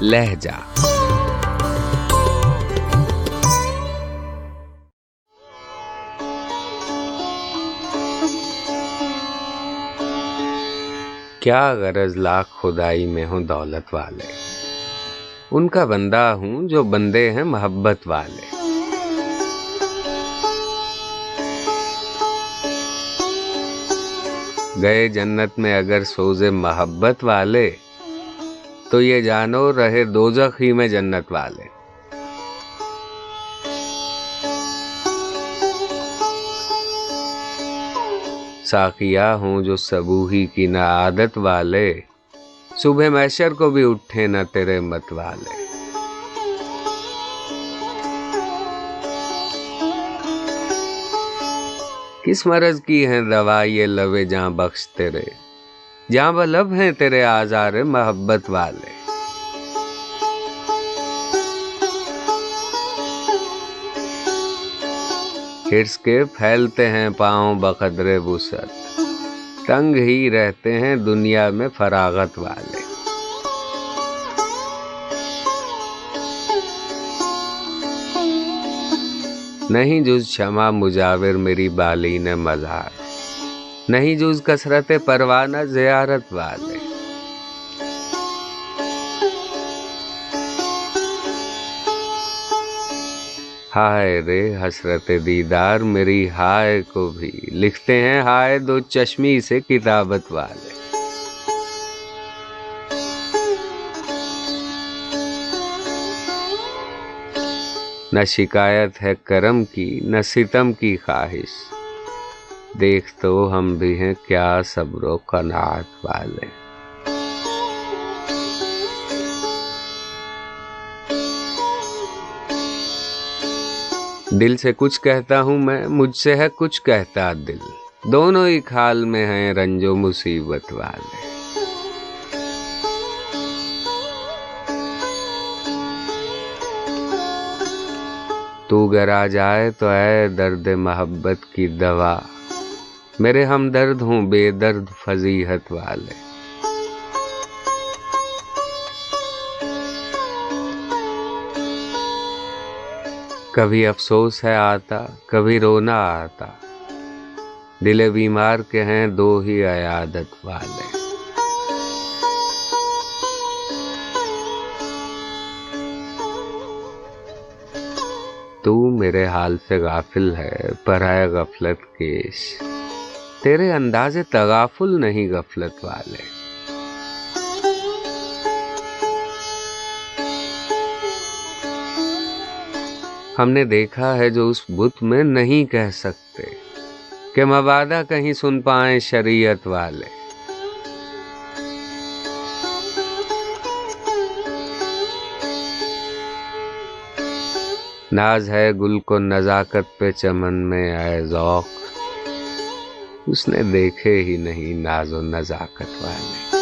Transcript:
لہجہ۔ کیا غرض لاکھ خدائی میں ہوں دولت والے؟ ان کا بندہ ہوں جو بندے ہیں محبت والے۔ گئے جنت میں اگر سوزے محبت والے تو یہ جانو رہے دوزخ ہی میں جنت والے۔ ساقیہ ہوں جو سبوہی کی نہ عادت والے، صبح میشر کو بھی اٹھے نہ تیرے مت والے۔ کس مرض کی ہیں دوا یہ لوے جہاں بخش تیرے؟ جہاں وہ لب ہیں تیرے آزار محبت والے۔ ہرس کے پھیلتے ہیں پاؤں بقدر وسط تنگ ہی رہتے ہیں دنیا میں فراغت والے۔ نہیں جز شمع مجاور میری بالی نے مزار۔ نہیں جز کثرت پروانہ زیارت والے ہائے رے حسرت دیدار، میری ہائے کو بھی۔ لکھتے ہیں، ہائے دو چشمی سے کتابت والے۔ نہ شکایت ہے کرم کی، نہ ستم کی خواہش۔ دیکھ تو ہم بھی ہیں کیا صبر و قناعت والے۔ دل سے کچھ کہتا ہوں میں، مجھ سے ہے کچھ کہتا دل۔ دونوں ہی خال میں ہیں رنج و مصیبت والے۔ تو گر آ جائے تو اے درد محبت کی دوا۔ میرے ہم درد ہوں بے درد فضیحت والے۔ کبھی افسوس ہے آتا، کبھی رونا آتا۔ دل بیمار کے ہیں دو ہی عیادت والے۔ تو میرے حال سے غافل ہے، پر ہے غفلت کیش تیرے انداز تغافل نہیں غفلت والے۔ ہم نے دیکھا ہے جو اس بت میں نہیں کہہ سکتے کہ مبادہ کہیں سن پائیں شریعت والے۔ ناز ہے گل کو نزاکت پہ چمن میں آئے ذوق۔ اس نے دیکھے ہی نہیں ناز و نزاکت والے۔